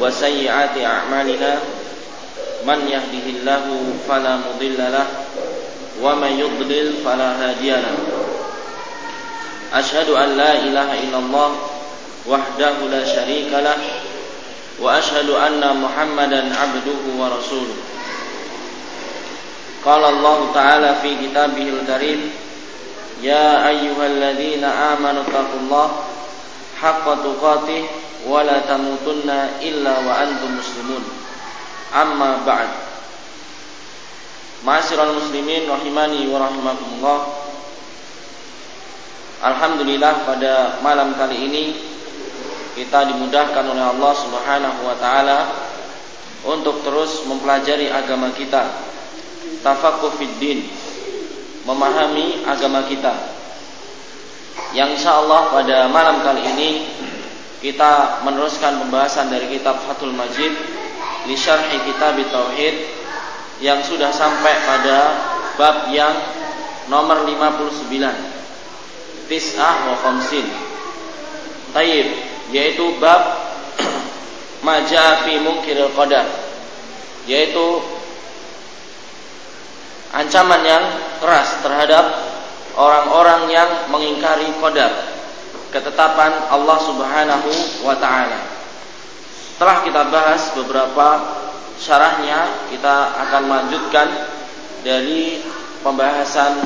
وسيئات أعمالنا من يهده الله فلا مضل له ومن يضلل فلا هادي له أشهد أن لا إله إلا الله وحده لا شريك له وأشهد أن محمدا عبده ورسوله قال الله تعالى في كتابه الكريم يا أيها الذين آمنوا اتقوا الله حق تقاته wala tamutunna illa wa antum muslimun. Amma ba'd. المسلمين muslimin rahimani wa rahimakumullah. Alhamdulillah pada malam kali ini kita dimudahkan oleh Allah Subhanahu wa taala untuk terus mempelajari agama kita. Tafaqquh fid din. Memahami agama kita. Yang insyaallah pada malam kali ini kita meneruskan pembahasan dari kitab Fathul Majid li syarhi kitab tauhid yang sudah sampai pada bab yang nomor 59 tis'ah wa khamsin. Taib yaitu bab maja fi munkiril qadar yaitu ancaman yang keras terhadap orang-orang yang mengingkari qadar, ketetapan Allah Subhanahu wa taala. Setelah kita bahas beberapa syarahnya, kita akan melanjutkan dari pembahasan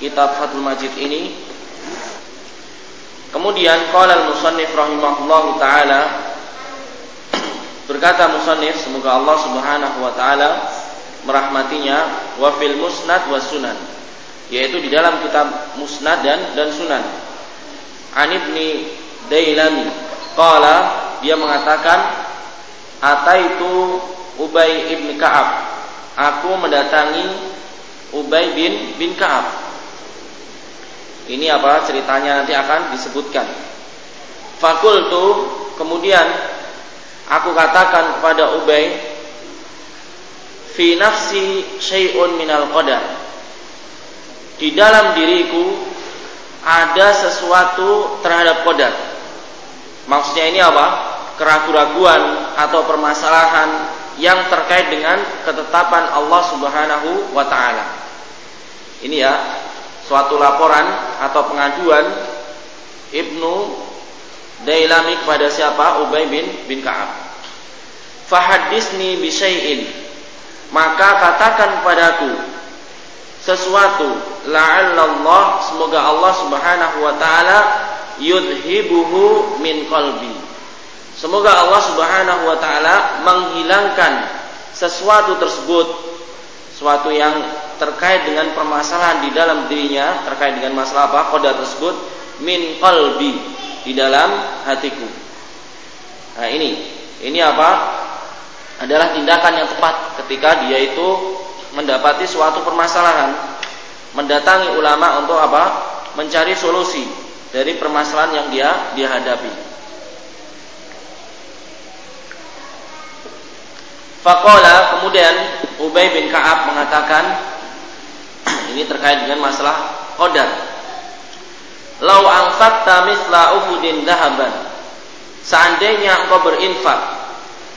kitab Fathul Majid ini. Kemudian qala al-musannif rahimahullahu taala berkata musannif semoga Allah Subhanahu wa taala merahmatinya wa fil musnad wa sunan yaitu di dalam kitab musnad dan dan sunan an ibni dailami qala dia mengatakan ataitu ubay ibn ka'ab. Aku mendatangi ubay bin bin ka'ab. Ini apa? Ceritanya nanti akan disebutkan. Fakultu kemudian aku katakan kepada ubay fi nafsi syai'un minal qadar. Di dalam diriku ada sesuatu terhadap qadar. Maksudnya ini apa? Keraguan-raguan atau permasalahan yang terkait dengan ketetapan Allah Subhanahu wa taala. Ini ya, suatu laporan atau pengaduan Ibnu Dailami kepada siapa? Ubay bin bin Ka'ab. Fahadisni bi syai'in maka katakan padaku sesuatu. La'allallah semoga Allah Subhanahu wa taala yudhibuhu min qalbi. Semoga Allah Subhanahu wa taala menghilangkan sesuatu tersebut. Sesuatu yang terkait dengan permasalahan di dalam dirinya terkait dengan masalah apa qadar tersebut min qalbi di dalam hatiku. Nah ini. Ini apa? Adalah tindakan yang tepat ketika dia itu mendapati suatu permasalahan, mendatangi ulama untuk apa? Mencari solusi dari permasalahan yang dia dihadapi. Fakola kemudian Ubay bin Kaab mengatakan ini terkait dengan masalah qadar. Lau angfakta misla uhudin dahaban. Seandainya engkau berinfak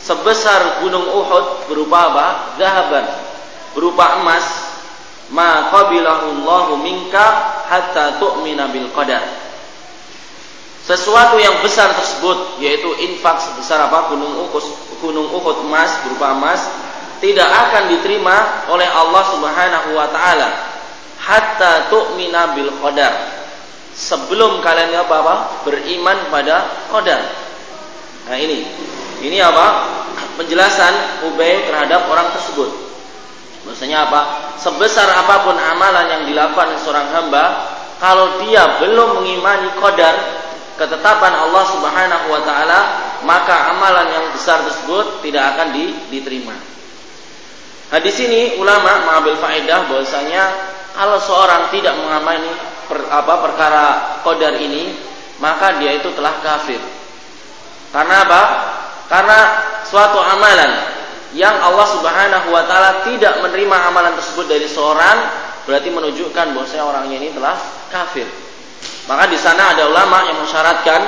sebesar gunung Uhud berupa apa? Zahaban, berupa emas. Ma qabilahullahu minka hatta tu'mina bil qadar. Sesuatu yang besar tersebut yaitu infak sebesar apa? Gunung Uhud, gunung Uhud emas berupa emas tidak akan diterima oleh Allah Subhanahu wa taala hatta tu'mina bil qadar. Sebelum kalian apa, apa? Beriman pada qadar. Nah ini ini apa? Penjelasan Ubay terhadap orang tersebut. Maksudnya apa? Sebesar apa pun amalan yang dilakukan seorang hamba, kalau dia belum mengimani qadar, ketetapan Allah Subhanahu wa taala, maka amalan yang besar tersebut tidak akan diterima. Di sini ulama mengambil faedah bahwasanya kalau seorang tidak mengamani per, apa perkara qadar ini, maka dia itu telah kafir. Karena apa? Karena suatu amalan yang Allah Subhanahu wa taala tidak menerima amalan tersebut dari seorang berarti menunjukkan bahwasanya orangnya ini telah kafir. Maka di sana ada ulama yang mensyaratkan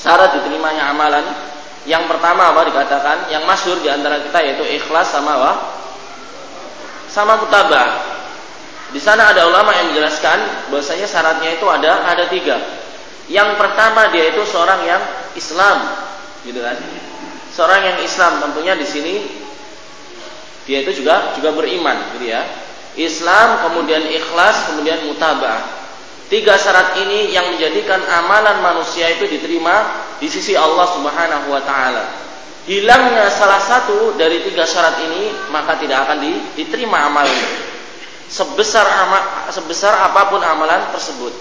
syarat diterimanya amalan. Yang pertama apa dikatakan? Yang masyhur di antara kita yaitu ikhlas sama apa? Sama mutabah. Di sana ada ulama yang menjelaskan bahwasanya syaratnya itu ada ada tiga. Yang pertama dia itu seorang yang Islam, gitu kan? Seorang yang Islam tentunya di sini dia itu juga juga beriman, gitu ya. Islam, kemudian ikhlas, kemudian mutabah. Tiga syarat ini yang menjadikan amalan manusia itu diterima di sisi Allah Subhanahu wa taala. Hilangnya salah satu dari tiga syarat ini, maka tidak akan diterima amalan sebesar ama, sebesar apa pun amalan tersebut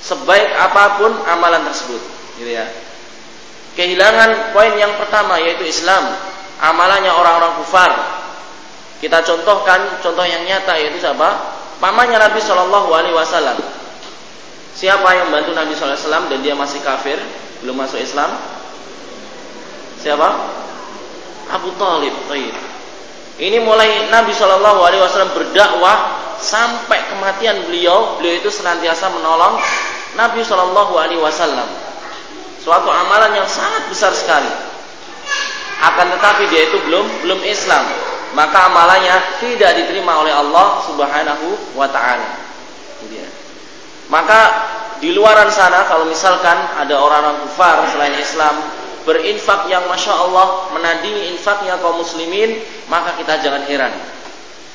sebaik apa pun amalan tersebut gitu ya kehilangan poin yang pertama yaitu Islam. Amalannya orang-orang kufar. Kita contohkan contoh yang nyata yaitu siapa? Pamannya Nabi Shallallahu Alaihi Wasallam. Siapa yang membantu Nabi Shallallahu Alaihi Wasallam dan dia masih kafir belum masuk Islam? Siapa? Abu Talib ini mulai Nabi Shallallahu Alaihi Wasallam berdakwah sampai kematian beliau, beliau itu senantiasa menolong Nabi Shallallahu Alaihi Wasallam. Suatu amalan yang sangat besar sekali. Akan tetapi dia itu belum belum Islam, maka amalannya tidak diterima oleh Allah Subhanahu Wa Taala. Maka di luaran sana kalau misalkan ada orang-orang kufar selain Islam berinfak yang masya Allah menandingi infaknya kaum muslimin, maka kita jangan heran.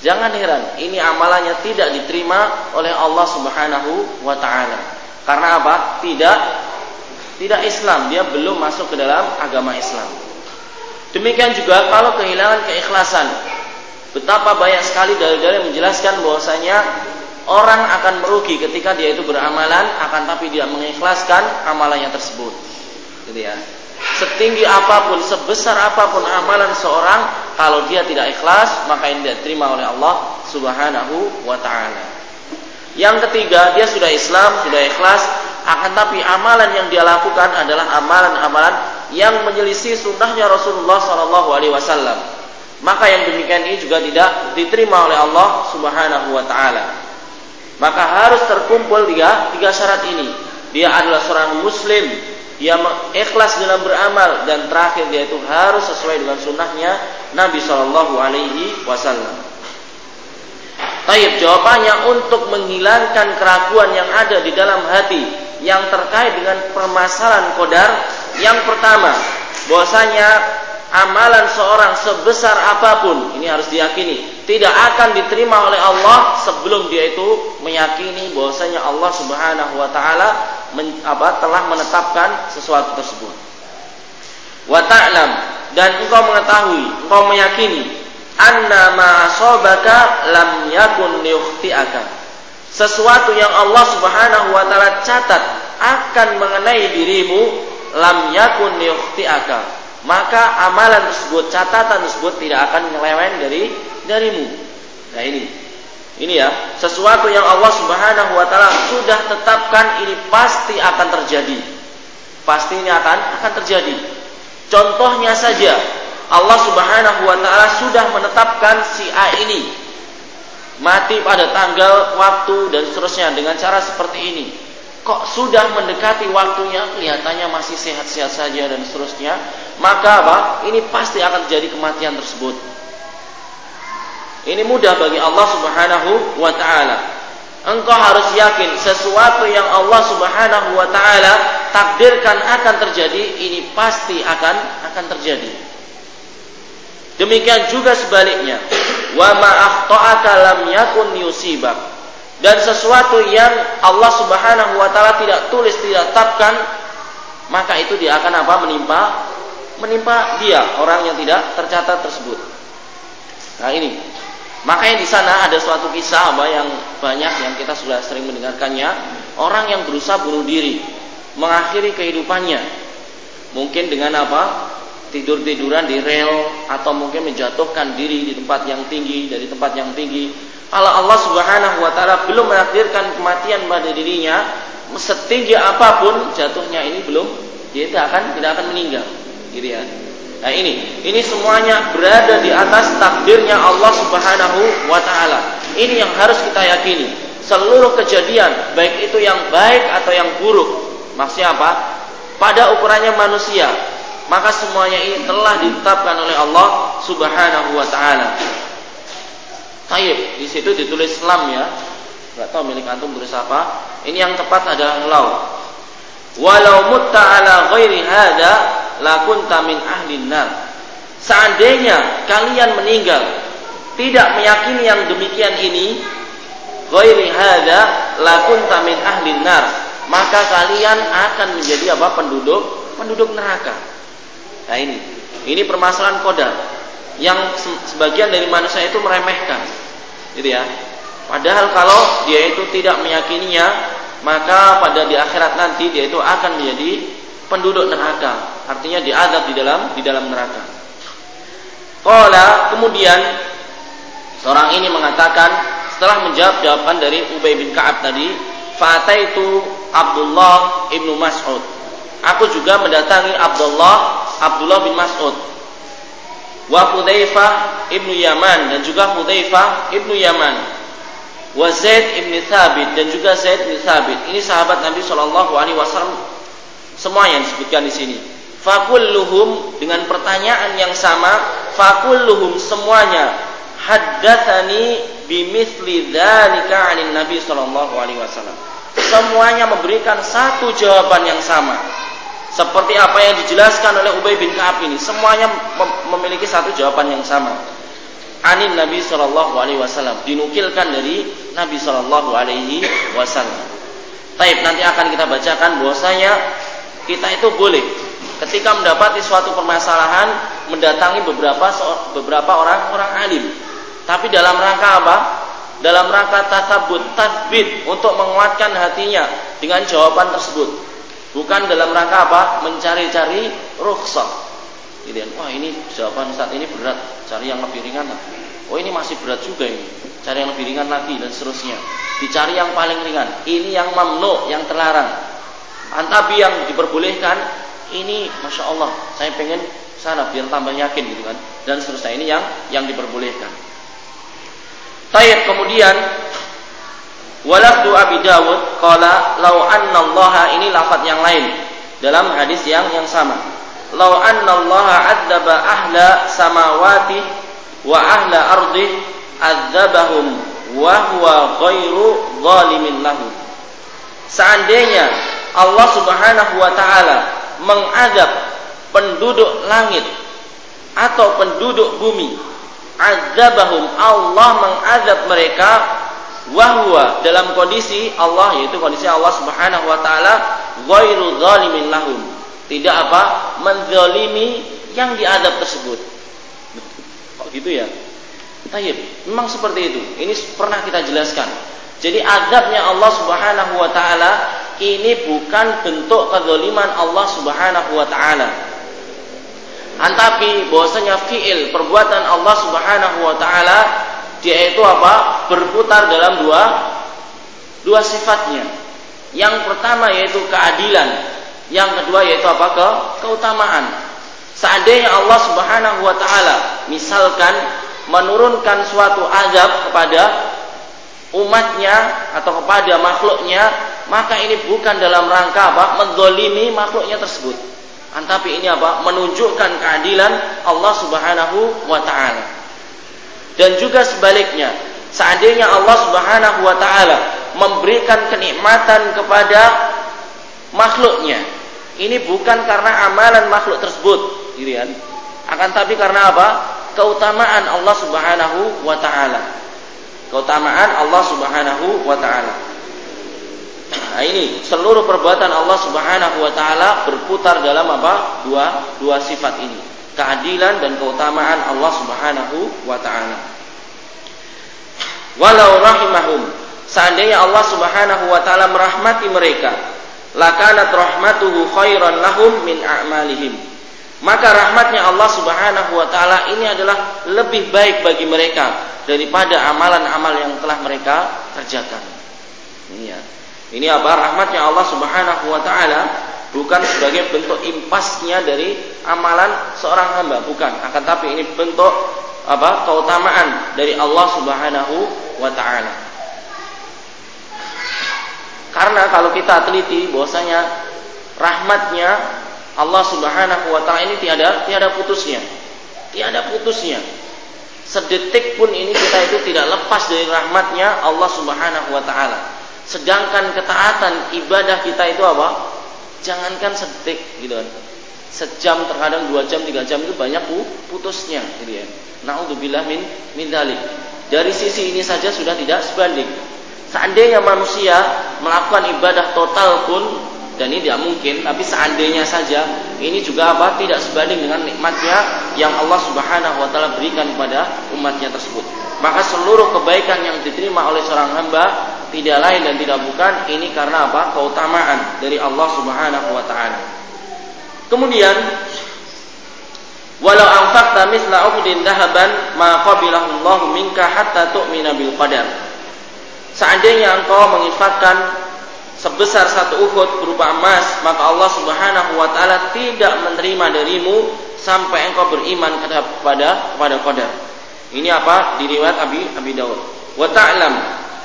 Jangan heran, ini amalannya tidak diterima oleh Allah Subhanahu wa taala. Karena apa? Tidak tidak Islam, dia belum masuk ke dalam agama Islam. Demikian juga kalau kehilangan keikhlasan. Betapa banyak sekali dalil-dalil menjelaskan bahwasanya orang akan merugi ketika dia itu beramalan akan tapi tidak mengikhlaskan amalannya tersebut. Gitu ya setinggi apa pun, sebesar apa pun amalan seorang, kalau dia tidak ikhlas, maka ini tidak diterima oleh Allah Subhanahu wa taala. Yang ketiga, dia sudah Islam, sudah ikhlas, akan tapi amalan yang dia lakukan adalah amalan-amalan yang menyelisih sunnahnya Rasulullah Shallallahu Alaihi Wasallam. Maka yang demikian ini juga tidak diterima oleh Allah Subhanahu wa taala. Maka harus terkumpul tiga, tiga syarat ini. Dia adalah seorang muslim dia ikhlas dalam beramal dan terakhir dia itu harus sesuai dengan sunnahnya Nabi Shallallahu Alaihi Wasallam. Taib jawabannya untuk menghilangkan keraguan yang ada di dalam hati yang terkait dengan permasalahan kodar. Yang pertama, bahwasanya amalan seorang sebesar apa pun ini harus diyakini tidak akan diterima oleh Allah sebelum dia itu meyakini bahwasanya Allah Subhanahu wa taala telah menetapkan sesuatu tersebut. Wa ta'lam dan engkau mengetahui, engkau meyakini anna ma asabaka lam yakun liyukhti'aka. Sesuatu yang Allah Subhanahu wa taala catat akan mengenai dirimu lam yakun liyukhti'aka maka amalan tersebut, catatan tersebut tidak akan menyeleweng dari darimu. Nah ini, ini ya, sesuatu yang Allah Subhanahu wa taala sudah tetapkan ini pasti akan terjadi. Pasti ini akan akan terjadi. Contohnya saja, Allah Subhanahu wa taala sudah menetapkan si A ini mati pada tanggal, waktu dan seterusnya dengan cara seperti ini. Kok sudah mendekati waktunya kelihatannya masih sehat-sehat saja dan seterusnya maka apa? Ini pasti akan terjadi kematian tersebut. Ini mudah bagi Allah Subhanahu wa taala. Engkau harus yakin sesuatu yang Allah Subhanahu wa taala takdirkan akan terjadi ini pasti akan akan terjadi demikian juga sebaliknya wa ma akhta'aka lam yakun yusibak dan sesuatu yang Allah Subhanahu wa taala tidak tulis, tidak tetapkan, maka itu dia akan apa? menimpa menimpa dia orang yang tidak tercatat tersebut. Nah, ini. Makanya di sana ada suatu kisah apa yang banyak yang kita sudah sering mendengarkannya, orang yang berusaha bunuh diri, mengakhiri kehidupannya. Mungkin dengan apa? Tidur-tiduran di rel atau mungkin menjatuhkan diri di tempat yang tinggi dari tempat yang tinggi kalau Allah Subhanahu wa taala belum menakdirkan kematian pada dirinya, setinggi apa pun jatuhnya ini belum dia tidak akan tidak akan meninggal. Gitu ya. Nah ini, ini semuanya berada di atas takdirnya Allah Subhanahu wa taala. Ini yang harus kita yakini. Seluruh kejadian, baik itu yang baik atau yang buruk, maksudnya apa? Pada ukurannya manusia, maka semuanya ini telah ditetapkan oleh Allah Subhanahu wa taala. Taib, di situ ditulis lam ya. Enggak tahu milik antum tulis apa. Ini yang tepat adalah lau. Walau mutta ala ghairi hadza lakunta min ahli nar. Seandainya kalian meninggal tidak meyakini yang demikian ini, ghairi hadza lakunta min ahli nar, maka kalian akan menjadi apa? penduduk penduduk neraka. Nah ini, ini permasalahan kodar yang sebagian dari manusia itu meremehkan, gitu ya. Padahal kalau dia itu tidak meyakininya, maka pada di akhirat nanti dia itu akan menjadi penduduk neraka. Artinya diadab di dalam di dalam neraka. Qala kemudian seorang ini mengatakan setelah menjawab jawaban dari Ubay bin Ka'ab tadi, fataitu Abdullah ibnu Mas'ud. Aku juga mendatangi Abdullah Abdullah bin Mas'ud. Wa Hudzaifah ibnu Yaman dan juga Hudzaifah ibnu Yaman wa Zaid ibn Thabit dan juga Zaid bin Thabit. Ini sahabat Nabi Shallallahu Alaihi Wasallam semua yang disebutkan di sini. Fakulluhum dengan pertanyaan yang sama, fakulluhum semuanya haddatsani bimithli dzalika 'anil Nabi Shallallahu alaihi wasallam. Semuanya memberikan satu jawaban yang sama. Seperti apa yang dijelaskan oleh Ubay bin Ka'ab ini, semuanya memiliki satu jawaban yang sama anin Nabi Shallallahu Alaihi Wasallam dinukilkan dari Nabi Shallallahu Alaihi Wasallam. Taib nanti akan kita bacakan bahwasanya kita itu boleh ketika mendapati suatu permasalahan mendatangi beberapa beberapa orang orang alim. Tapi dalam rangka apa? Dalam rangka tatabut tadbit untuk menguatkan hatinya dengan jawaban tersebut. Bukan dalam rangka apa? Mencari-cari rukhsah Kemudian, wah ini jawaban saat ini berat, cari yang lebih ringan lah. Oh ini masih berat juga ini, cari yang lebih ringan lagi dan seterusnya. Dicari yang paling ringan. Ini yang mamnu, yang terlarang. Antabi yang diperbolehkan, ini masya Allah, saya pengen sana biar tambah yakin gitu kan. Dan seterusnya ini yang yang diperbolehkan. Tayyib kemudian Walafdu Abi Dawud Kala lau anna Allah ini lafad yang lain dalam hadis yang yang sama. Lau anna Allah adzaba ahla samawati wa ahla ardi adzabahum wa huwa ghairu zalimin lahum seandainya Allah Subhanahu wa taala mengadab penduduk langit atau penduduk bumi adzabahum Allah mengadab mereka wahwa dalam kondisi Allah yaitu kondisi Allah Subhanahu wa taala ghairu zalimin lahum tidak apa menzalimi yang diadab tersebut kok gitu ya Tayyib, memang seperti itu. Ini pernah kita jelaskan. Jadi adabnya Allah Subhanahu wa taala ini bukan bentuk kezaliman Allah Subhanahu wa taala. Antapi bahwasanya fiil perbuatan Allah Subhanahu wa taala dia itu apa? berputar dalam dua dua sifatnya. Yang pertama yaitu keadilan, yang kedua yaitu apa? Ke keutamaan. Seandainya Allah Subhanahu wa taala misalkan menurunkan suatu azab kepada umatnya atau kepada makhluknya, maka ini bukan dalam rangka apa? mendolimi makhluknya tersebut. Tapi ini apa? menunjukkan keadilan Allah Subhanahu wa taala. Dan juga sebaliknya, seandainya Allah Subhanahu wa taala memberikan kenikmatan kepada makhluknya, ini bukan karena amalan makhluk tersebut, gitu kan? Akan tapi karena apa? Keutamaan Allah Subhanahu wa taala. Keutamaan Allah Subhanahu wa taala. Nah, ini seluruh perbuatan Allah Subhanahu wa taala berputar dalam apa? Dua dua sifat ini. Keadilan dan keutamaan Allah Subhanahu wa taala. Walau rahimahum, seandainya Allah Subhanahu wa taala merahmati mereka, lakanat rahmatuhu khairan lahum min a'malihim maka rahmatnya Allah Subhanahu wa taala ini adalah lebih baik bagi mereka daripada amalan-amal yang telah mereka kerjakan. Ini ya. Ini apa? Rahmatnya Allah Subhanahu wa taala bukan sebagai bentuk impasnya dari amalan seorang hamba, bukan. Akan tapi ini bentuk apa? keutamaan dari Allah Subhanahu wa taala. Karena kalau kita teliti bahwasanya rahmatnya Allah Subhanahu wa taala ini tiada tiada putusnya. Tiada putusnya. Sedetik pun ini kita itu tidak lepas dari rahmatnya Allah Subhanahu wa taala. Sedangkan ketaatan ibadah kita itu apa? Jangankan sedetik gitu kan. Sejam terkadang dua jam tiga jam itu banyak putusnya gitu ya. Naudzubillah min min Dari sisi ini saja sudah tidak sebanding. Seandainya manusia melakukan ibadah total pun dan ini tidak mungkin, tapi seandainya saja ini juga apa? Tidak sebanding dengan nikmatnya yang Allah Subhanahu wa taala berikan kepada umatnya tersebut. Maka seluruh kebaikan yang diterima oleh seorang hamba tidak lain dan tidak bukan ini karena apa? keutamaan dari Allah Subhanahu wa taala. Kemudian Walau anfaqta misla Uhudin dahaban ma qabilahu Allah minka hatta tu'mina bil qadar. Seandainya engkau menginfakkan sebesar satu uhud berupa emas, maka Allah Subhanahu wa taala tidak menerima darimu sampai engkau beriman kepada kepada qadar. Ini apa? Di riwayat Abi Abi Dawud. Wa ta'lam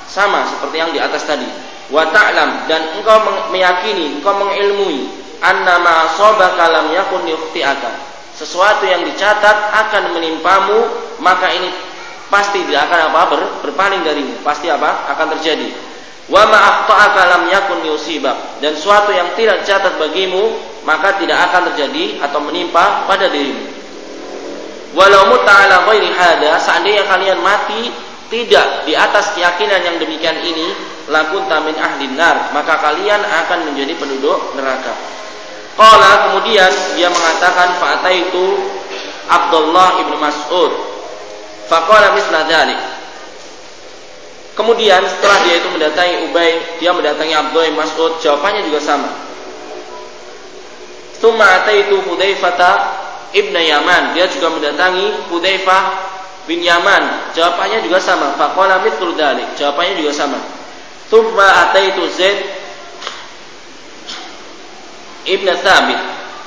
sama seperti yang di atas tadi. Wa ta'lam dan engkau meyakini, engkau mengilmui anna ma asabaka lam yakun yukhti'aka. Sesuatu yang dicatat akan menimpamu, maka ini pasti tidak akan apa ber, berpaling darimu pasti apa akan terjadi wa ma lam yakun yusibak dan suatu yang tidak catat bagimu maka tidak akan terjadi atau menimpa pada dirimu walau muta'ala ghairi hada seandainya kalian mati tidak di atas keyakinan yang demikian ini lakun tamin ahli nar maka kalian akan menjadi penduduk neraka Qala kemudian dia mengatakan itu Abdullah ibnu Mas'ud Faqala misla dzalik. Kemudian setelah dia itu mendatangi Ubay, dia mendatangi Abdullah bin Mas'ud, jawabannya juga sama. Tsumma ataitu Hudzaifah ibn Yaman, dia juga mendatangi Hudzaifah bin Yaman, jawabannya juga sama. Faqala mithlu dzalik, jawabannya juga sama. Tsumma ataitu Zaid ibn Thabit,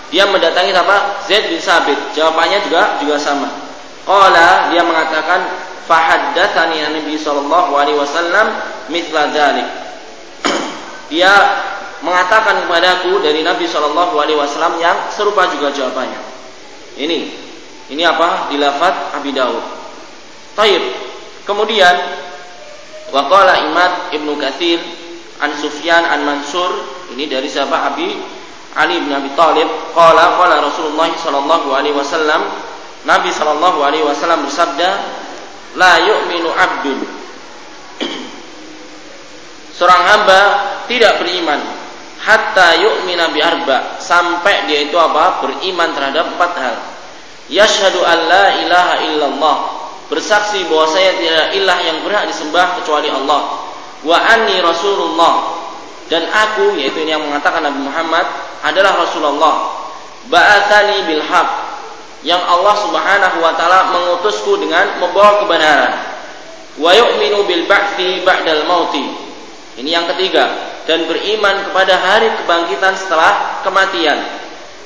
dia mendatangi siapa? Zaid bin Sabit, jawabannya juga juga sama. Qala dia mengatakan fahaddatsani Nabi sallallahu alaihi wasallam mithla dzalik. dia mengatakan kepadaku dari Nabi sallallahu alaihi wasallam yang serupa juga jawabannya. Ini ini apa? Di lafaz Abi Daud. Taib. Kemudian waqala Imad Ibnu Katsir an Sufyan an Mansur ini dari siapa Abi Ali bin Abi Thalib qala qala Rasulullah sallallahu alaihi wasallam Nabi Shallallahu Alaihi Wasallam bersabda, La yu'minu abdun. Seorang hamba tidak beriman hatta yu'mina bi arba sampai dia itu apa? beriman terhadap empat hal. Yashhadu an la ilaha illallah bersaksi bahwa saya tidak ilah yang berhak disembah kecuali Allah. Wa anni rasulullah dan aku yaitu yang mengatakan Nabi Muhammad adalah Rasulullah. Ba'athani bil haq yang Allah Subhanahu wa taala mengutusku dengan membawa kebenaran. Wa yu'minu bil ba'thi ba'dal mauti. Ini yang ketiga dan beriman kepada hari kebangkitan setelah kematian.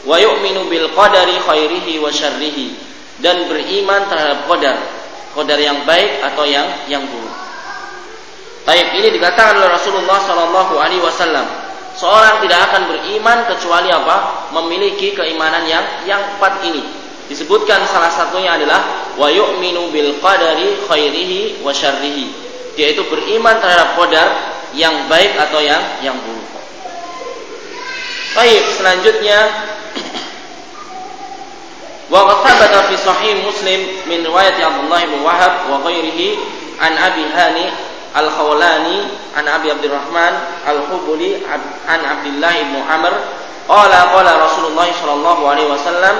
Wa yu'minu bil qadari khairihi wa syarrihi dan beriman terhadap qadar, qadar yang baik atau yang yang buruk. Baik, ini dikatakan oleh Rasulullah sallallahu alaihi wasallam. Seorang tidak akan beriman kecuali apa? Memiliki keimanan yang yang empat ini disebutkan salah satunya adalah wa yu'minu bil qadari khairihi wa syarrihi yaitu beriman terhadap qadar yang baik atau yang yang buruk. Baik, selanjutnya wa qad fi sahih Muslim min riwayat Abdullah bin Wahab wa ghairihi an Abi Hani Al-Khawlani an Abi Abdurrahman Al-Hubuli an Abdullah bin Amr qala qala Rasulullah sallallahu alaihi wasallam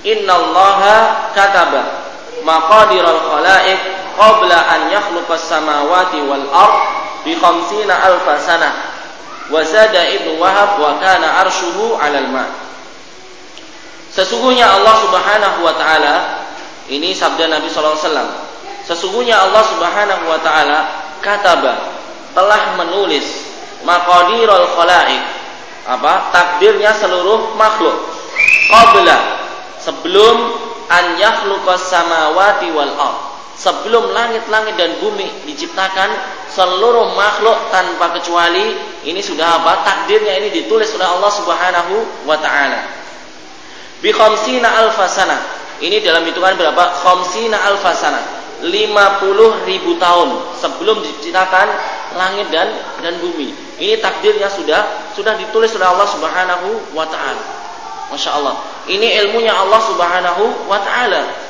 Inna allaha kataba maqadiral khalaiq qabla an yakhluqas samawati wal ard bi khamsina alfa sanah wa zada ibnu wahab wa kana arshuhu 'alal ma. Sesungguhnya Allah Subhanahu wa taala ini sabda Nabi sallallahu alaihi wasallam. Sesungguhnya Allah Subhanahu wa taala kataba telah menulis maqadiral khalaiq apa takdirnya seluruh makhluk. Qabla sebelum an yakhluqas samawati wal ard sebelum langit-langit dan bumi diciptakan seluruh makhluk tanpa kecuali ini sudah apa takdirnya ini ditulis oleh Allah Subhanahu wa taala bi khamsina alfasana ini dalam hitungan berapa khamsina alfasana 50 ribu tahun sebelum diciptakan langit dan dan bumi. Ini takdirnya sudah sudah ditulis oleh Allah Subhanahu wa taala. Masya Allah. Ini ilmunya Allah Subhanahu wa taala.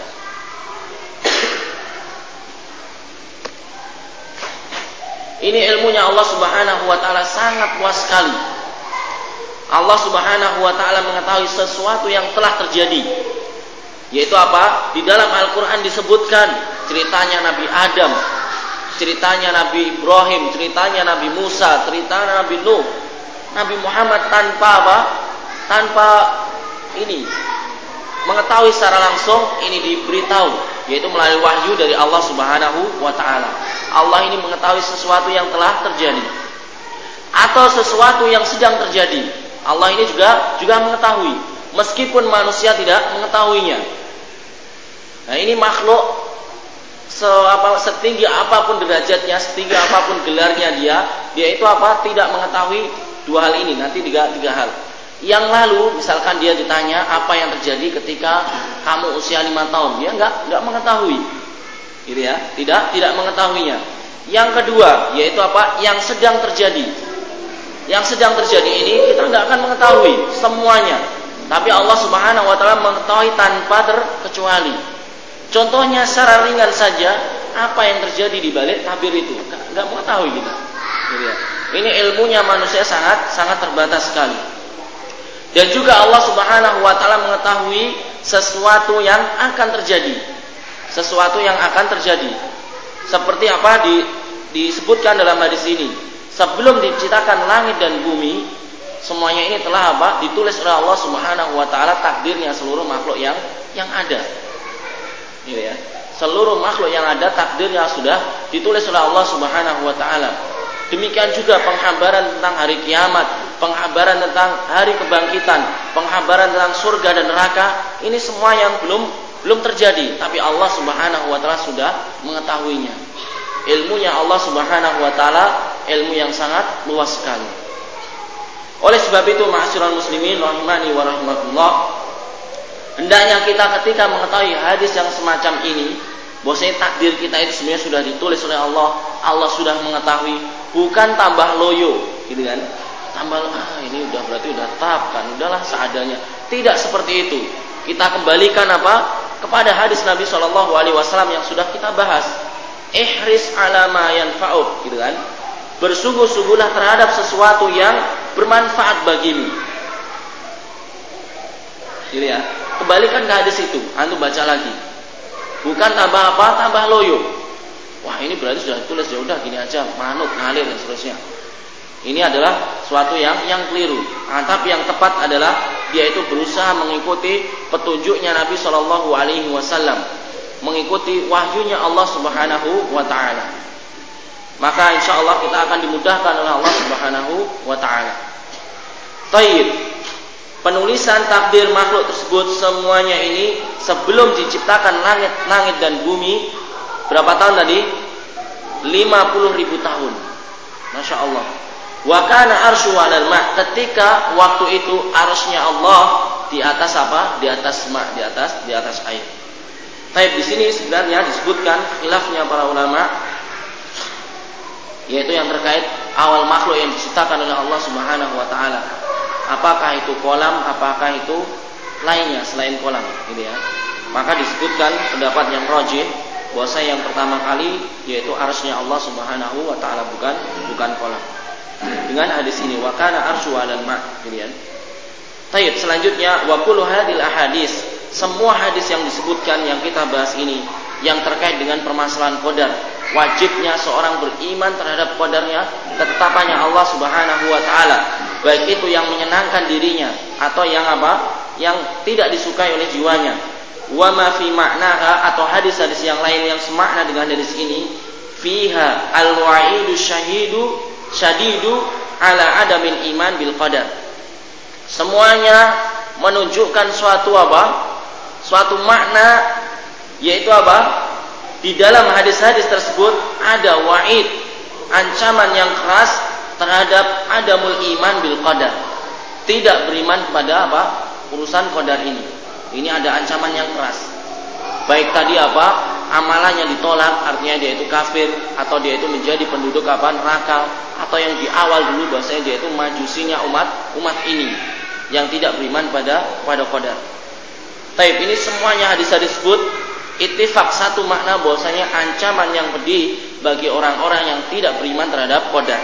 Ini ilmunya Allah Subhanahu wa taala sangat luas sekali. Allah Subhanahu wa taala mengetahui sesuatu yang telah terjadi yaitu apa? Di dalam Al-Quran disebutkan ceritanya Nabi Adam, ceritanya Nabi Ibrahim, ceritanya Nabi Musa, ceritanya Nabi Nuh, Nabi Muhammad tanpa apa? Tanpa ini mengetahui secara langsung ini diberitahu yaitu melalui wahyu dari Allah Subhanahu wa taala. Allah ini mengetahui sesuatu yang telah terjadi atau sesuatu yang sedang terjadi. Allah ini juga juga mengetahui meskipun manusia tidak mengetahuinya. Nah ini makhluk se setinggi apa pun derajatnya, setinggi apa pun gelarnya dia, dia itu apa? Tidak mengetahui dua hal ini. Nanti tiga, tiga hal. Yang lalu, misalkan dia ditanya apa yang terjadi ketika kamu usia lima tahun, dia nggak nggak mengetahui, gitu ya, tidak tidak mengetahuinya. Yang kedua, yaitu apa? Yang sedang terjadi. Yang sedang terjadi ini kita nggak akan mengetahui semuanya, tapi Allah Subhanahu Wa Taala mengetahui tanpa terkecuali. Contohnya secara ringan saja apa yang terjadi di balik tabir itu, nggak mengetahui kita. Gitu ya. Ini ilmunya manusia sangat sangat terbatas sekali. Dan juga Allah Subhanahu wa taala mengetahui sesuatu yang akan terjadi. Sesuatu yang akan terjadi. Seperti apa di, disebutkan dalam hadis ini. Sebelum diciptakan langit dan bumi, semuanya ini telah apa? ditulis oleh Allah Subhanahu wa taala takdirnya seluruh makhluk yang yang ada gitu ya. Seluruh makhluk yang ada takdirnya sudah ditulis oleh Allah Subhanahu wa taala. Demikian juga penghabaran tentang hari kiamat, penghabaran tentang hari kebangkitan, penghabaran tentang surga dan neraka, ini semua yang belum belum terjadi, tapi Allah Subhanahu wa taala sudah mengetahuinya. Ilmunya Allah Subhanahu wa taala ilmu yang sangat luas sekali. Oleh sebab itu, ma'asyiral muslimin rahimani wa rahimakumullah, Hendaknya kita ketika mengetahui hadis yang semacam ini, bahwasanya takdir kita itu sebenarnya sudah ditulis oleh Allah, Allah sudah mengetahui, bukan tambah loyo, gitu kan? Tambah ah ini udah berarti udah tap kan, udahlah seadanya. Tidak seperti itu. Kita kembalikan apa? Kepada hadis Nabi Shallallahu alaihi wasallam yang sudah kita bahas. Ihris ala ma yanfa'uk, gitu kan? Bersungguh-sungguhlah terhadap sesuatu yang bermanfaat bagimu. Gitu ya kembalikan ke hadis itu, antum baca lagi. Bukan tambah apa, tambah loyo. Wah ini berarti sudah tulis ya udah gini aja, manut, ngalir dan seterusnya. Ini adalah suatu yang yang keliru. Nah, tapi yang tepat adalah dia itu berusaha mengikuti petunjuknya Nabi Shallallahu Alaihi Wasallam, mengikuti wahyunya Allah Subhanahu Wa Taala. Maka insya Allah kita akan dimudahkan oleh Allah Subhanahu Wa Taala. Taib penulisan takdir makhluk tersebut semuanya ini sebelum diciptakan langit langit dan bumi berapa tahun tadi 50 ribu tahun Masya Allah wa kana arsyu alal ketika waktu itu arsnya Allah di atas apa di atas ma di atas di atas air Tapi di sini sebenarnya disebutkan khilafnya para ulama yaitu yang terkait awal makhluk yang diciptakan oleh Allah Subhanahu wa taala apakah itu kolam, apakah itu lainnya selain kolam, gitu ya. Maka disebutkan pendapat yang rojih bahwa yang pertama kali yaitu arsnya Allah Subhanahu wa taala bukan bukan kolam. Dengan hadis ini wa kana arsyu 'alal ma', ya. Taib selanjutnya wa kullu hadil ahadis semua hadis yang disebutkan yang kita bahas ini yang terkait dengan permasalahan kodar wajibnya seorang beriman terhadap kodarnya ketetapannya Allah Subhanahu wa taala. Baik itu yang menyenangkan dirinya atau yang apa? Yang tidak disukai oleh jiwanya. Wa ma fi ma'naha atau hadis-hadis yang lain yang semakna dengan hadis ini fiha al-wa'idu syahidu syadidu ala adamin iman bil qadar Semuanya menunjukkan suatu apa? Suatu makna yaitu apa? Di dalam hadis-hadis tersebut ada wa'id, ancaman yang keras terhadap adamul iman bil qadar. Tidak beriman kepada apa? urusan qadar ini. Ini ada ancaman yang keras. Baik tadi apa? Amalannya ditolak, artinya dia itu kafir atau dia itu menjadi penduduk apa? neraka atau yang di awal dulu bahasanya dia itu majusinya umat umat ini yang tidak beriman pada pada qadar. Taib ini semuanya hadis-hadis sebut ittifak satu makna bahwasanya ancaman yang pedih bagi orang-orang yang tidak beriman terhadap qadar.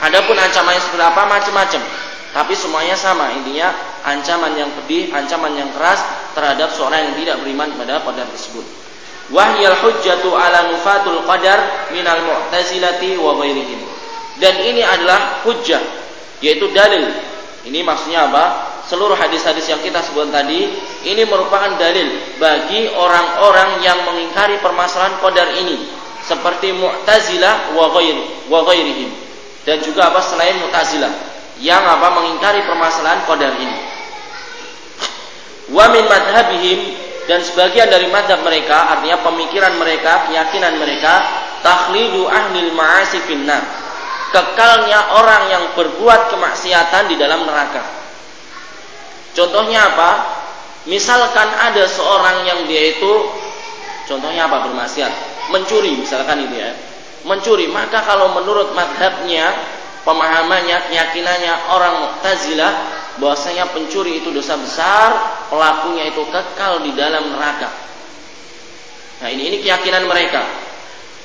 Adapun ancamannya seperti apa macam-macam. Tapi semuanya sama, intinya ancaman yang pedih, ancaman yang keras terhadap seorang yang tidak beriman pada qadar tersebut. Wahyal hujjatu ala nufatul qadar minal mu'tazilati wa ghairihim. Dan ini adalah hujjah, yaitu dalil. Ini maksudnya apa? Seluruh hadis-hadis yang kita sebut tadi ini merupakan dalil bagi orang-orang yang mengingkari permasalahan qadar ini seperti Mu'tazilah wa ghairihim dan juga apa selain Mu'tazilah yang apa mengingkari permasalahan qadar ini. Wa min madhabihim dan sebagian dari madhab mereka artinya pemikiran mereka, keyakinan mereka takhlidu ahlil ma'asi finnar. Kekalnya orang yang berbuat kemaksiatan di dalam neraka. Contohnya apa? Misalkan ada seorang yang dia itu contohnya apa bermaksiat, mencuri misalkan ini ya. Mencuri, maka kalau menurut madhabnya pemahamannya, keyakinannya orang Mu'tazilah bahwasanya pencuri itu dosa besar, pelakunya itu kekal di dalam neraka. Nah, ini ini keyakinan mereka.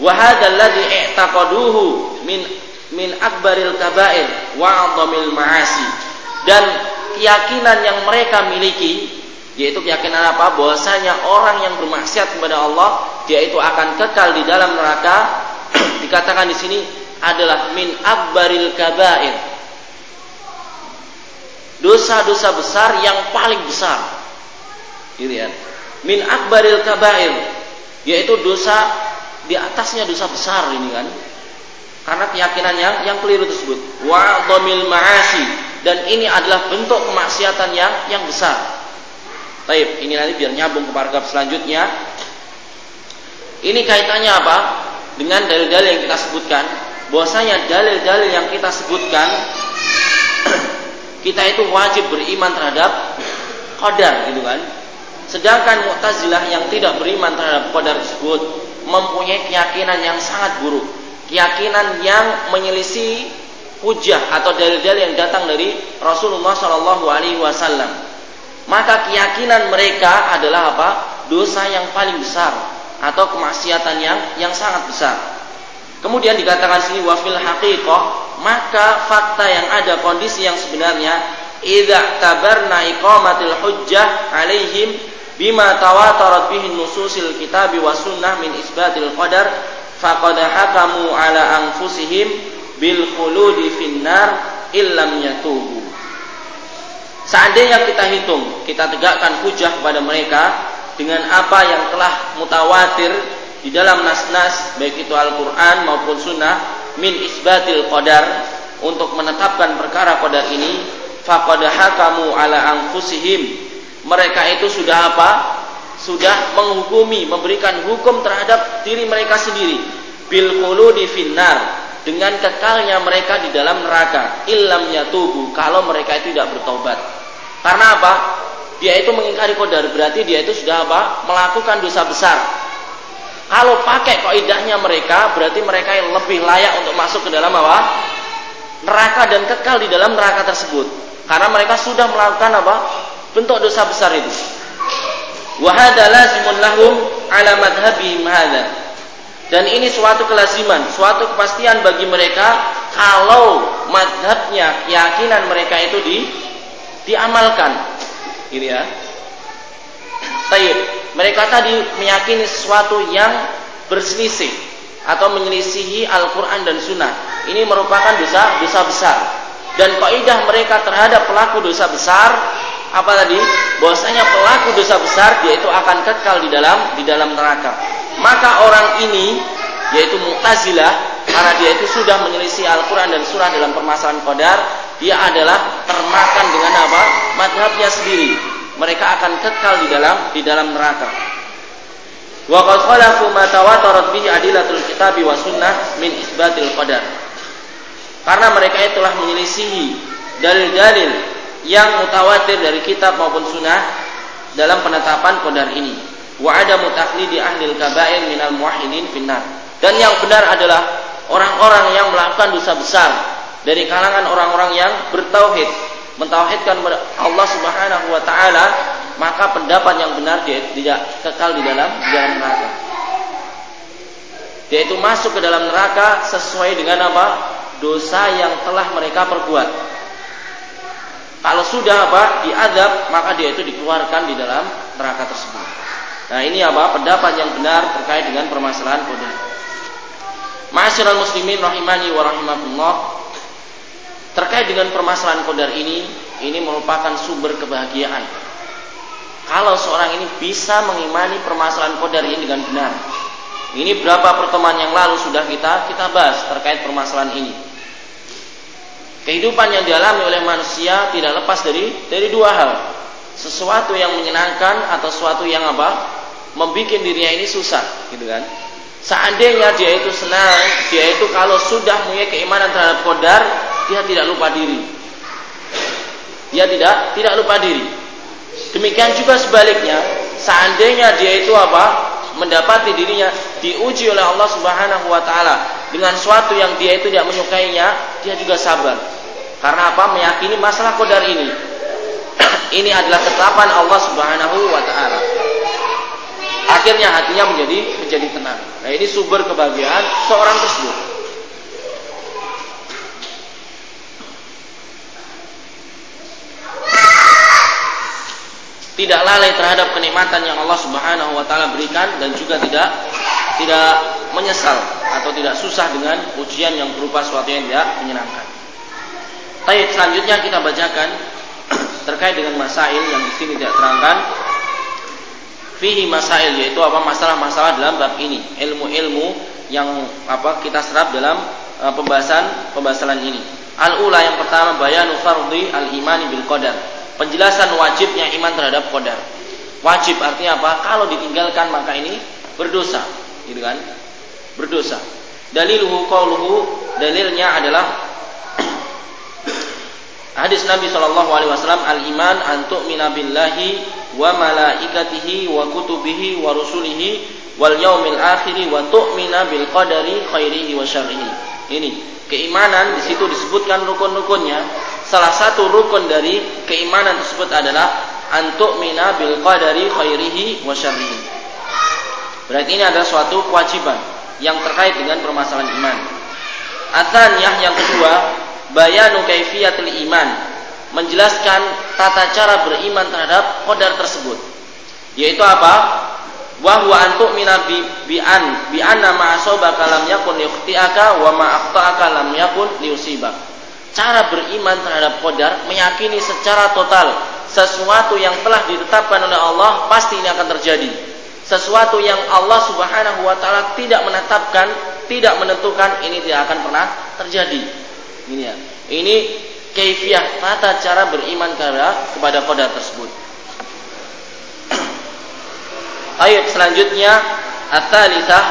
Wa hadzal ladzi i'taqaduhu min min akbaril kaba'ir wa 'azamil ma'asi. Dan keyakinan yang mereka miliki yaitu keyakinan apa? Bahwasanya orang yang bermaksiat kepada Allah, dia itu akan kekal di dalam neraka. Dikatakan di sini adalah min akbaril kabair. Dosa-dosa besar yang paling besar. Gitu ya. Min akbaril kabair yaitu dosa di atasnya dosa besar ini kan. Karena keyakinan yang yang keliru tersebut. Wa dhamil ma'asi dan ini adalah bentuk kemaksiatan yang yang besar. Baik, ini nanti biar nyambung ke paragraf selanjutnya. Ini kaitannya apa? Dengan dalil-dalil yang kita sebutkan bahwasanya dalil-dalil yang kita sebutkan kita itu wajib beriman terhadap qadar gitu kan. Sedangkan Mu'tazilah yang tidak beriman terhadap qadar tersebut mempunyai keyakinan yang sangat buruk, keyakinan yang menyelisih hujah atau dalil-dalil yang datang dari Rasulullah Shallallahu alaihi wasallam. Maka keyakinan mereka adalah apa? Dosa yang paling besar atau kemaksiatan yang yang sangat besar. Kemudian dikatakan sini wafil haqiqah, maka fakta yang ada kondisi yang sebenarnya idza tabarna iqamatil hujjah alaihim bima tawatarat bihi nususil kitabi wa sunnah min isbatil qadar faqad hakamu ala anfusihim bil khuludi finnar illam yatubu. Seandainya kita hitung, kita tegakkan hujah kepada mereka dengan apa yang telah mutawatir di dalam nas-nas baik itu Al-Qur'an maupun sunnah min isbatil qadar untuk menetapkan perkara qadar ini faqad hakamu ala anfusihim. Mereka itu sudah apa? Sudah menghukumi memberikan hukum terhadap diri mereka sendiri. Bil khuludi finnar dengan kekalnya mereka di dalam neraka. Illam yatubu kalau mereka itu tidak bertobat. Karena apa? Dia itu mengingkari qadar berarti dia itu sudah apa? Melakukan dosa besar kalau pakai kaidahnya mereka, berarti mereka yang lebih layak untuk masuk ke dalam apa? Neraka dan kekal di dalam neraka tersebut. Karena mereka sudah melakukan apa? Bentuk dosa besar itu. Wahada lazimun lahum ala madhabihim hadha. Dan ini suatu kelaziman, suatu kepastian bagi mereka kalau madhabnya, keyakinan mereka itu di diamalkan. Ini ya. Taib mereka tadi meyakini sesuatu yang berselisih atau menyelisihi Al-Quran dan Sunnah. Ini merupakan dosa dosa besar. Dan kaidah mereka terhadap pelaku dosa besar apa tadi? Bahwasanya pelaku dosa besar dia itu akan kekal di dalam di dalam neraka. Maka orang ini yaitu Mu'tazilah karena dia itu sudah menyelisih Al-Quran dan Surah dalam permasalahan qadar dia adalah termakan dengan apa? Madhabnya sendiri. Mereka akan kekal di dalam di dalam neraka. Wa qad khalafu ma tawatarat bihi adilatul kitabi wa sunnah min isbatil qadar. Karena mereka itulah menyelisihi dalil-dalil yang mutawatir dari kitab maupun sunnah dalam penetapan qadar ini. Wa ada mutaklidi ahli kabair minal muwahhidin finnar. Dan yang benar adalah orang-orang yang melakukan dosa besar dari kalangan orang-orang yang bertauhid, mentauhidkan Allah Subhanahu wa taala, maka pendapat yang benar dia tidak kekal di dalam di dalam neraka. Dia itu masuk ke dalam neraka sesuai dengan apa? Dosa yang telah mereka perbuat. Kalau sudah apa? Diadab, maka dia itu dikeluarkan di dalam neraka tersebut. Nah, ini apa? Pendapat yang benar terkait dengan permasalahan qadar. Ma'asyiral muslimin rahimani wa rahimakumullah. Terkait dengan permasalahan qadar ini, ini merupakan sumber kebahagiaan. Kalau seorang ini bisa mengimani permasalahan qadar ini dengan benar. Ini berapa pertemuan yang lalu sudah kita kita bahas terkait permasalahan ini. Kehidupan yang dialami oleh manusia tidak lepas dari dari dua hal. Sesuatu yang menyenangkan atau sesuatu yang apa? Membikin dirinya ini susah, gitu kan? Seandainya dia itu senang, dia itu kalau sudah punya keimanan terhadap kodar, dia tidak lupa diri. Dia tidak tidak lupa diri. Demikian juga sebaliknya, seandainya dia itu apa? mendapati dirinya diuji oleh Allah Subhanahu wa taala dengan suatu yang dia itu tidak menyukainya, dia juga sabar. Karena apa? Meyakini masalah kodar ini. ini adalah ketetapan Allah Subhanahu wa taala akhirnya hatinya menjadi menjadi tenang. Nah, ini sumber kebahagiaan seorang tersebut. Tidak lalai terhadap kenikmatan yang Allah Subhanahu wa taala berikan dan juga tidak tidak menyesal atau tidak susah dengan ujian yang berupa sesuatu yang tidak menyenangkan. Baik, selanjutnya kita bacakan terkait dengan masail yang di sini tidak terangkan. Fihi masail yaitu apa? Masalah-masalah dalam bab ini. Ilmu-ilmu yang apa kita serap dalam uh, pembahasan pembahasan ini. Al-ula yang pertama bayanu fardhi al-imani bil qadar penjelasan wajibnya iman terhadap qadar wajib artinya apa kalau ditinggalkan maka ini berdosa gitu kan berdosa daliluhu qauluhu dalilnya adalah hadis Nabi Shallallahu alaihi wasallam al iman antuk minabillahi wa malaikatihi wa kutubihi wa rusulihi wal yaumil akhiri wa tu'mina bil qadari khairihi wa syarrihi. Ini keimanan di situ disebutkan rukun-rukunnya. Salah satu rukun dari keimanan tersebut adalah antuk mina bil qadari khairihi wa syarrihi. Berarti ini adalah suatu kewajiban yang terkait dengan permasalahan iman. Atsaniyah yang kedua, bayanu kaifiyatul iman menjelaskan tata cara beriman terhadap kodar tersebut. Yaitu apa? Wahwa antuk mina bi, an bi anna ma asabaka lam yakun liyukhti'aka wa ma akhta'aka lam yakun liyusibak. Cara beriman terhadap kodar meyakini secara total sesuatu yang telah ditetapkan oleh Allah pasti ini akan terjadi. Sesuatu yang Allah Subhanahu wa taala tidak menetapkan, tidak menentukan ini tidak akan pernah terjadi. Ini ya. Ini kaifiah tata cara beriman kepada qadar tersebut. Ayat selanjutnya at-tsalitsah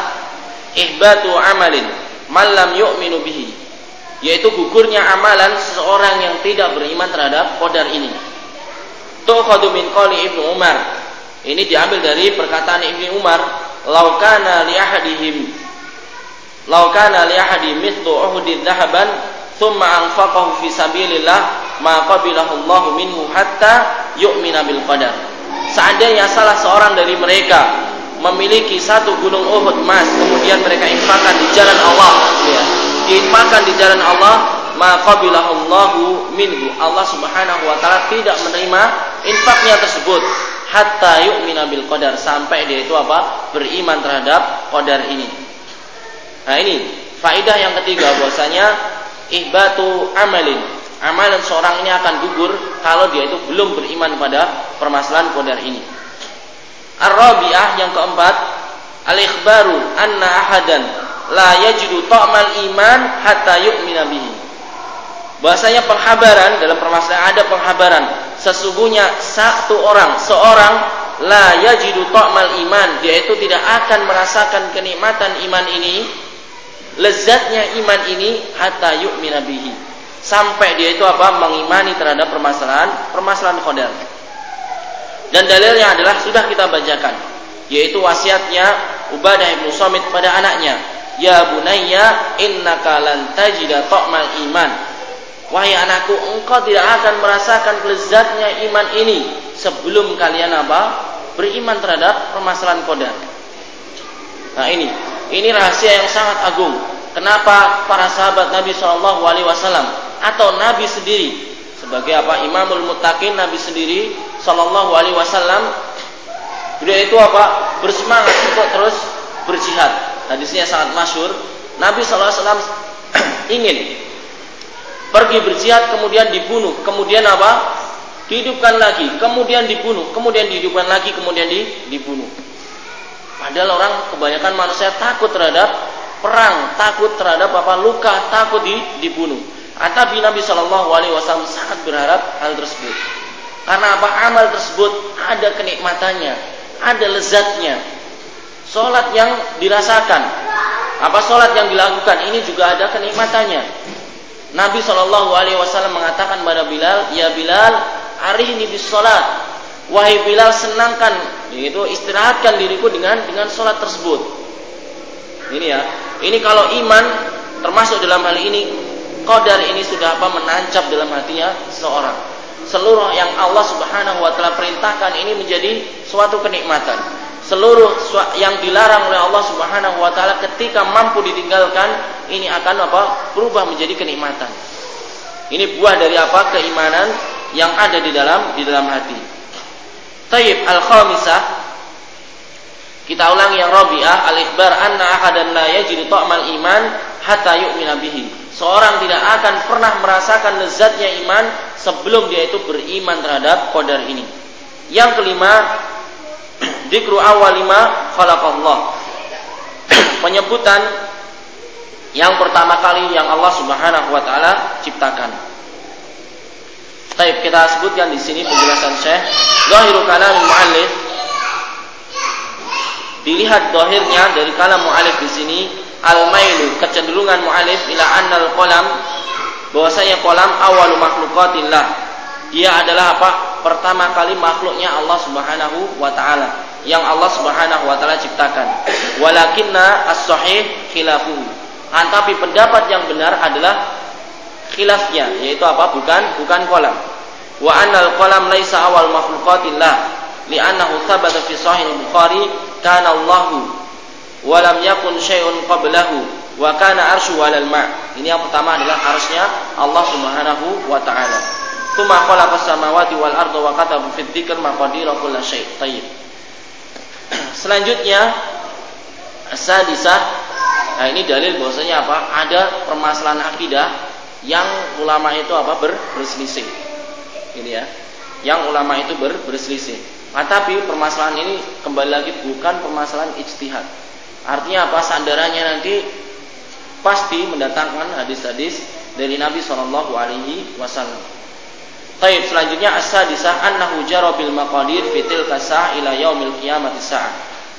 ihbatu amalin man lam yu'minu bihi yaitu gugurnya amalan seseorang yang tidak beriman terhadap qadar ini. Tu'khadu min qali Ibnu Umar. Ini diambil dari perkataan Ibnu Umar, "Laukana li ahadihim laukana li ahadi mithlu uhdi dhahaban thumma anfaqahu fi sabilillah ma qabilahu Allah minhu hatta yu'mina bil qadar. Seandainya salah seorang dari mereka memiliki satu gunung Uhud emas kemudian mereka infakkan di jalan Allah ya diinfakkan di jalan Allah maka Allahu minhu. Allah Subhanahu wa taala tidak menerima infaknya tersebut. Hatta yu'mina bil qadar. Sampai dia itu apa? Beriman terhadap qadar ini. Nah ini faidah yang ketiga bahwasanya ihbatu amalin. Amalan seorang ini akan gugur kalau dia itu belum beriman pada permasalahan qadar ini. Ar-rabi'ah yang keempat, al-ikhbaru anna ahadan la yajidu ta'mal iman hatta yu'mina bihi. Bahasanya penghabaran dalam permasalahan ada penghabaran. Sesungguhnya satu orang, seorang la yajidu ta'mal iman, dia itu tidak akan merasakan kenikmatan iman ini, lezatnya iman ini hatta yu'mina bihi. Sampai dia itu apa? mengimani terhadap permasalahan permasalahan qadar. Dan dalilnya adalah sudah kita bacakan, yaitu wasiatnya Ubadah bin Samit pada anaknya, "Ya bunayya innaka lan tajida ta'mal iman." Wahai anakku, engkau tidak akan merasakan lezatnya iman ini sebelum kalian apa? Beriman terhadap permasalahan kodar. Nah ini, ini rahasia yang sangat agung. Kenapa para sahabat Nabi Shallallahu Alaihi Wasallam atau Nabi sendiri sebagai apa Imamul Mutakin Nabi sendiri Shallallahu Alaihi Wasallam beliau itu apa bersemangat untuk terus berjihad. Hadisnya sangat masyur. Nabi Wasallam ingin pergi berjihad kemudian dibunuh, kemudian apa? Dihidupkan lagi, kemudian dibunuh, kemudian dihidupkan lagi, kemudian dibunuh. Padahal orang kebanyakan manusia takut terhadap perang, takut terhadap apa luka, takut di, dibunuh. Tapi Nabi Wasallam sangat berharap hal tersebut. Karena apa amal tersebut ada kenikmatannya, ada lezatnya. Sholat yang dirasakan, apa sholat yang dilakukan ini juga ada kenikmatannya. Nabi Shallallahu Alaihi Wasallam mengatakan kepada Bilal, ya Bilal, hari ini bis sholat. Wahai Bilal senangkan, yaitu istirahatkan diriku dengan dengan sholat tersebut. Ini ya, ini kalau iman termasuk dalam hal ini, qadar ini sudah apa menancap dalam hatinya seorang. Seluruh yang Allah Subhanahu Wa Taala perintahkan ini menjadi suatu kenikmatan seluruh yang dilarang oleh Allah Subhanahu wa taala ketika mampu ditinggalkan ini akan apa? berubah menjadi kenikmatan. Ini buah dari apa? keimanan yang ada di dalam di dalam hati. Taib al-khamisah kita ulangi yang Rabi'ah al-ikhbar anna ahadan la yajidu ta'mal iman hatta yu'mina bihi. Seorang tidak akan pernah merasakan lezatnya iman sebelum dia itu beriman terhadap qadar ini. Yang kelima, Dikru awalima khalaqallah. Penyebutan yang pertama kali yang Allah Subhanahu wa taala ciptakan. Baik, kita sebutkan di sini penjelasan Syekh. Zahiru kalam muallif dilihat dohirnya dari kalam mu'alif di sini al-mailu kecenderungan mu'alif ila annal kolam bahwasanya kolam awalu makhlukatillah dia adalah apa pertama kali makhluknya Allah Subhanahu wa taala yang Allah Subhanahu wa taala ciptakan. Walakinna as-sahih khilafuhu. Ah, tapi pendapat yang benar adalah khilafnya, yaitu apa? Bukan bukan kolam. Wa annal kolam laisa awal makhluqatillah li'annahu thabata fi sahih Bukhari kana Allahu wa lam yakun syai'un qablahu wa kana arsyu 'alal ma'. Ini yang pertama adalah harusnya Allah Subhanahu wa taala. Wal wa maqadira. Selanjutnya sadisah nah ini dalil bahwasanya apa? Ada permasalahan akidah yang ulama itu apa? Ber, berselisih. Ini ya. Yang ulama itu ber, berselisih. Nah, tapi permasalahan ini kembali lagi bukan permasalahan ijtihad. Artinya apa? Sandarannya nanti pasti mendatangkan hadis-hadis dari Nabi Shallallahu Alaihi Wasallam. Taib selanjutnya as-sadisah annahu jara bil maqadir fitil kasa ila yaumil qiyamati sa'ah.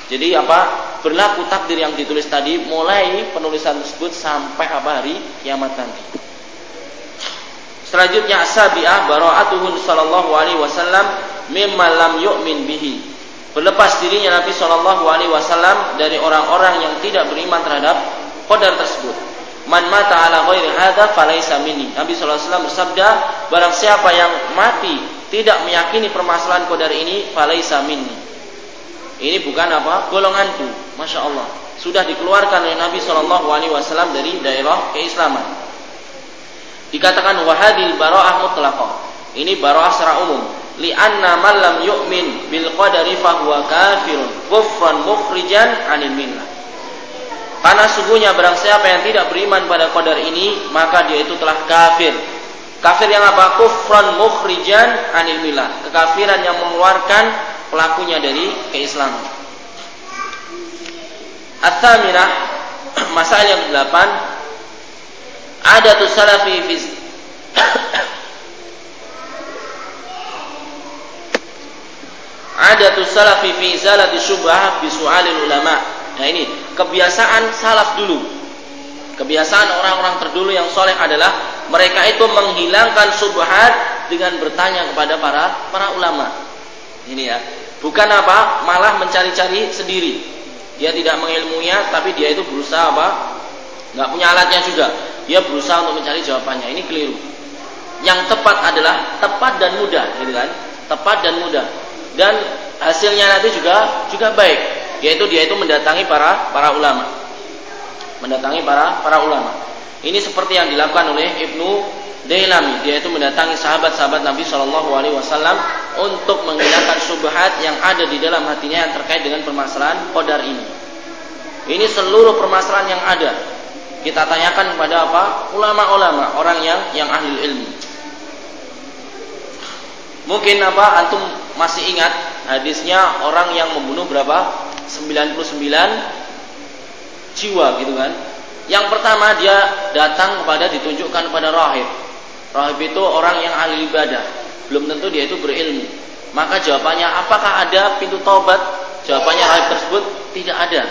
Jadi apa? Berlaku takdir yang ditulis tadi mulai penulisan tersebut sampai apa hari kiamat nanti. Selanjutnya as-sabi'ah bara'atuhun sallallahu alaihi wasallam mimma lam yu'min bihi. Berlepas dirinya Nabi sallallahu alaihi wasallam dari orang-orang yang tidak beriman terhadap qadar tersebut. Man mata ala ghairi hadza falaisa minni. Nabi sallallahu alaihi wasallam bersabda, barang siapa yang mati tidak meyakini permasalahan qadar ini falaisa minni. Ini bukan apa? golonganku. Masya Allah. Sudah dikeluarkan oleh Nabi Shallallahu Alaihi Wasallam dari daerah keislaman. Dikatakan wahadil baroah mutlaqah. Ini baroah secara umum. Lianna man lam yu'min bil qadari fahuwa kafirun kufran mukhrijan anil millah. Karena sungguhnya barang siapa yang tidak beriman pada qadar ini, maka dia itu telah kafir. Kafir yang apa? Kufran mukhrijan anil milah. Kekafiran yang mengeluarkan pelakunya dari keislaman. At-thaminah masalah yang ke-8 ada tu salafi fi Ada tuh salafi fi izalati syubhah bi su'alil ulama. Nah ini kebiasaan salaf dulu. Kebiasaan orang-orang terdulu yang soleh adalah mereka itu menghilangkan subhat dengan bertanya kepada para para ulama. Ini ya. Bukan apa? Malah mencari-cari sendiri. Dia tidak mengilmunya tapi dia itu berusaha apa? Nggak punya alatnya juga. Dia berusaha untuk mencari jawabannya. Ini keliru. Yang tepat adalah tepat dan mudah, gitu kan? Tepat dan mudah dan hasilnya nanti juga juga baik yaitu dia itu mendatangi para para ulama. Mendatangi para para ulama. Ini seperti yang dilakukan oleh Ibnu Dailami. Dia itu mendatangi sahabat-sahabat Nabi Shallallahu Alaihi Wasallam untuk menghilangkan subhat yang ada di dalam hatinya yang terkait dengan permasalahan kodar ini. Ini seluruh permasalahan yang ada. Kita tanyakan kepada apa? Ulama-ulama orang yang yang ahli ilmu. Mungkin apa? Antum masih ingat hadisnya orang yang membunuh berapa? 99 jiwa gitu kan. Yang pertama dia datang kepada ditunjukkan pada rahib. Rahib itu orang yang ahli ibadah. Belum tentu dia itu berilmu. Maka jawabannya apakah ada pintu taubat? Jawabannya rahib tersebut tidak ada.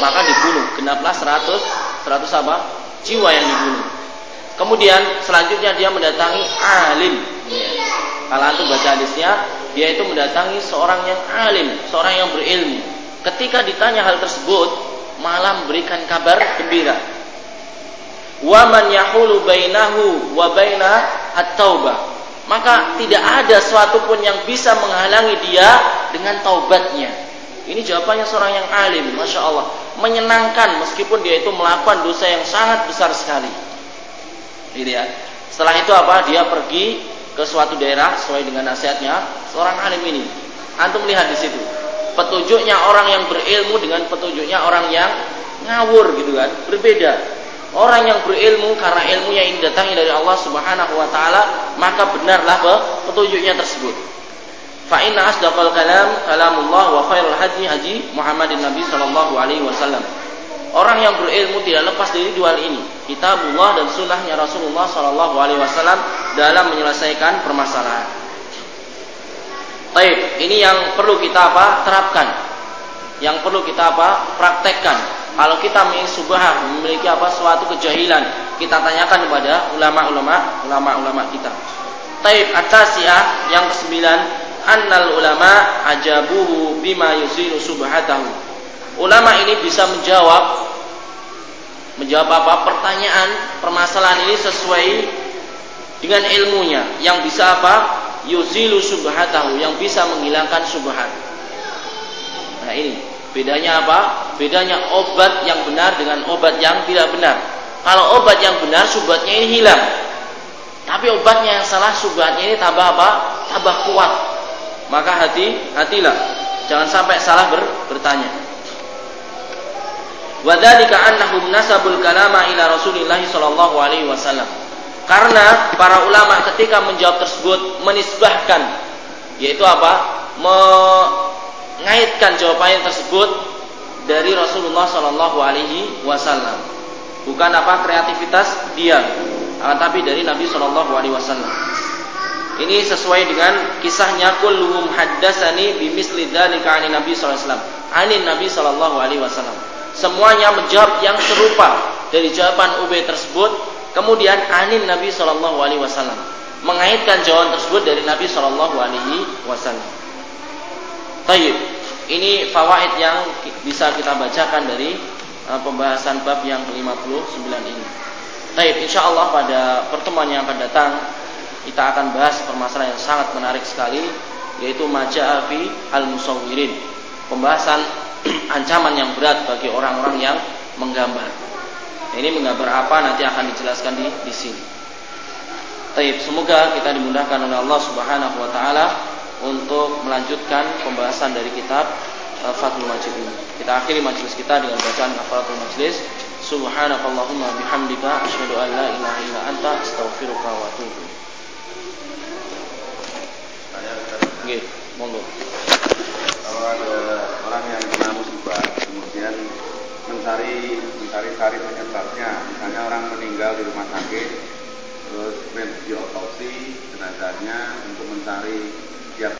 Maka dibunuh. Genaplah 100 100 apa? Jiwa yang dibunuh. Kemudian selanjutnya dia mendatangi alim. Kalau antum baca hadisnya, dia itu mendatangi seorang yang alim, seorang yang berilmu. Ketika ditanya hal tersebut, malah memberikan kabar gembira. Wa man yahulu bainahu wa baina at-taubah. Maka tidak ada suatu pun yang bisa menghalangi dia dengan taubatnya. Ini jawabannya seorang yang alim, masya Allah, menyenangkan meskipun dia itu melakukan dosa yang sangat besar sekali. Ini ya. Setelah itu apa? Dia pergi ke suatu daerah sesuai dengan nasihatnya seorang alim ini. Antum lihat di situ. Petunjuknya orang yang berilmu dengan petunjuknya orang yang ngawur gitu kan, berbeda. Orang yang berilmu karena ilmunya ini datangnya dari Allah Subhanahu wa taala, maka benarlah petunjuknya tersebut. Fa inna asdaqal kalam kalamullah wa khairul hadi haji Muhammadin Nabi sallallahu alaihi wasallam. Orang yang berilmu tidak lepas dari dua hal ini, kitabullah dan sunnahnya Rasulullah Shallallahu Alaihi Wasallam dalam menyelesaikan permasalahan. Taib, ini yang perlu kita apa? Terapkan. Yang perlu kita apa? Praktekkan. Kalau kita memiliki subah, memiliki apa? Suatu kejahilan, kita tanyakan kepada ulama-ulama, ulama-ulama kita. Taib atasiyah yang kesembilan, annal ulama ajabuhu bima yusiru subhatahu ulama ini bisa menjawab menjawab apa pertanyaan permasalahan ini sesuai dengan ilmunya yang bisa apa yuzilu subhatahu yang bisa menghilangkan subhat. Nah ini. Bedanya apa? Bedanya obat yang benar dengan obat yang tidak benar. Kalau obat yang benar subhatnya ini hilang. Tapi obatnya yang salah subhatnya ini tambah apa? Tambah kuat. Maka hati hatilah. Jangan sampai salah ber, bertanya. Wadhalika annahum nasabul kalama ila Rasulillah sallallahu alaihi wasallam. Karena para ulama ketika menjawab tersebut menisbahkan yaitu apa? mengaitkan jawabannya tersebut dari Rasulullah sallallahu alaihi wasallam. Bukan apa kreativitas dia, akan tapi dari Nabi sallallahu alaihi wasallam. Ini sesuai dengan kisahnya kulluhum haddasani bimisli dzalika Nabi sallallahu alaihi wasallam. Anin Nabi sallallahu alaihi wasallam semuanya menjawab yang serupa dari jawaban Ubay tersebut. Kemudian anin Nabi Shallallahu Alaihi Wasallam mengaitkan jawaban tersebut dari Nabi Shallallahu Alaihi Wasallam. Taib. Ini fawaid yang bisa kita bacakan dari uh, pembahasan bab yang ke-59 ini. Taib, insya Allah pada pertemuan yang akan datang kita akan bahas permasalahan yang sangat menarik sekali yaitu maja'afi al-musawwirin. Pembahasan ancaman yang berat bagi orang-orang yang menggambar. Ini menggambar apa nanti akan dijelaskan di di sini. Taib, semoga kita dimudahkan oleh Allah Subhanahu wa taala untuk melanjutkan pembahasan dari kitab uh, Fathul Majid ini. Kita akhiri majelis kita dengan bacaan kafaratul majlis. Subhanakallahumma bihamdika asyhadu an la ilaha illa anta astaghfiruka wa atubu. Nggih, monggo. Ada orang yang kena musibah kemudian mencari mencari cari penyebabnya. Misalnya orang meninggal di rumah sakit terus diotopsi jenazahnya untuk mencari